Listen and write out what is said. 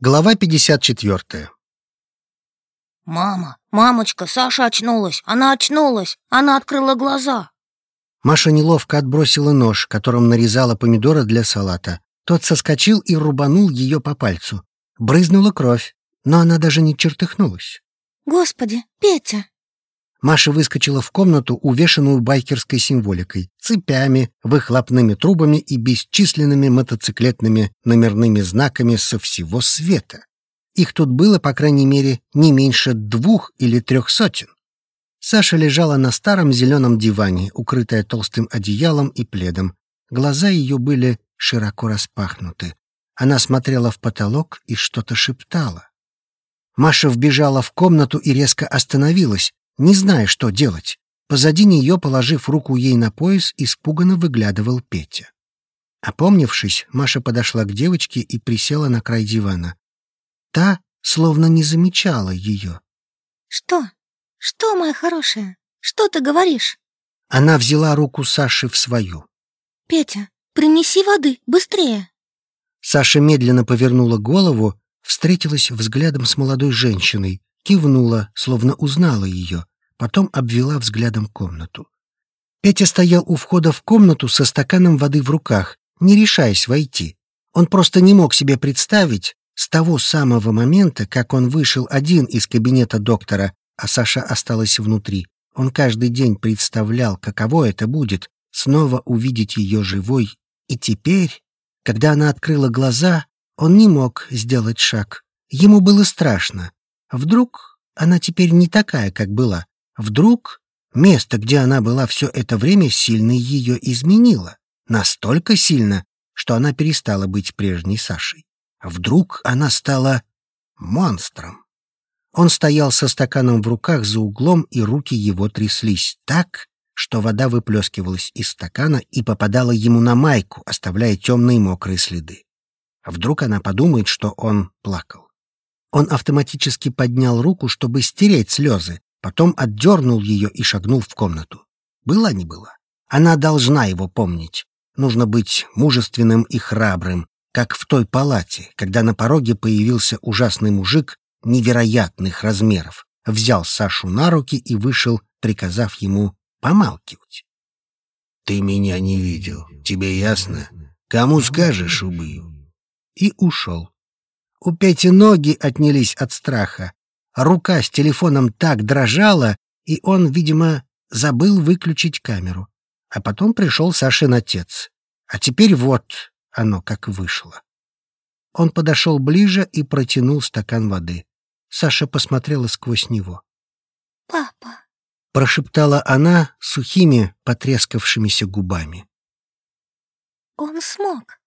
Глава 54. Мама, мамочка, Саша очнулась. Она очнулась. Она открыла глаза. Маша неловко отбросила нож, которым нарезала помидоры для салата. Тот соскочил и рубанул ее по пальцу. Брызнула кровь, но она даже не чертыхнулась. Господи, Петя! Маша выскочила в комнату, увешанную байкерской символикой, цепями, выхлопными трубами и бесчисленными мотоциклетными номерными знаками со всего света. Их тут было, по крайней мере, не меньше двух или трех сотен. Саша лежала на старом зеленом диване, укрытая толстым одеялом и пледом. Глаза ее были широко распахнуты. Она смотрела в потолок и что-то шептала. Маша вбежала в комнату и резко остановилась, не зная, что делать. Позади нее, положив руку ей на пояс, испуганно выглядывал Петя. Опомнившись, Маша подошла к девочке и присела на край дивана. Та словно не замечала ее. Что? Что, моя хорошая? Что ты говоришь? Она взяла руку Саши в свою. Петя, принеси воды, быстрее. Саша медленно повернула голову, встретилась взглядом с молодой женщиной, кивнула, словно узнала ее, потом обвела взглядом комнату. Петя стоял у входа в комнату со стаканом воды в руках, не решаясь войти. Он просто не мог себе представить, с того самого момента, как он вышел один из кабинета доктора, а Саша осталась внутри, он каждый день представлял, каково это будет снова увидеть ее живой. И теперь, когда она открыла глаза, он не мог сделать шаг. Ему было страшно. Вдруг она теперь не такая, как была. Вдруг место, где она была все это время, сильно ее изменило. Настолько сильно, что она перестала быть прежней Сашей. Вдруг она стала монстром. Он стоял со стаканом в руках за углом, и руки его тряслись так, что вода выплескивалась из стакана и попадала ему на майку, оставляя темные мокрые следы. Вдруг она подумает, что он плакал. Он автоматически поднял руку, чтобы стереть слезы, потом отдернул ее и шагнул в комнату. Была не была. Она должна его помнить. Нужно быть мужественным и храбрым, как в той палате, когда на пороге появился ужасный мужик невероятных размеров, взял Сашу на руки и вышел, приказав ему помалкивать. «Ты меня не видел, тебе ясно? Кому скажешь, убью». И ушел. У Пети ноги отнялись от страха. Рука с телефоном так дрожала, и он, видимо, забыл выключить камеру. А потом пришел Сашин отец. А теперь вот оно как вышло. Он подошел ближе и протянул стакан воды. Саша посмотрела сквозь него. «Папа», — прошептала она сухими, потрескавшимися губами. «Он смог.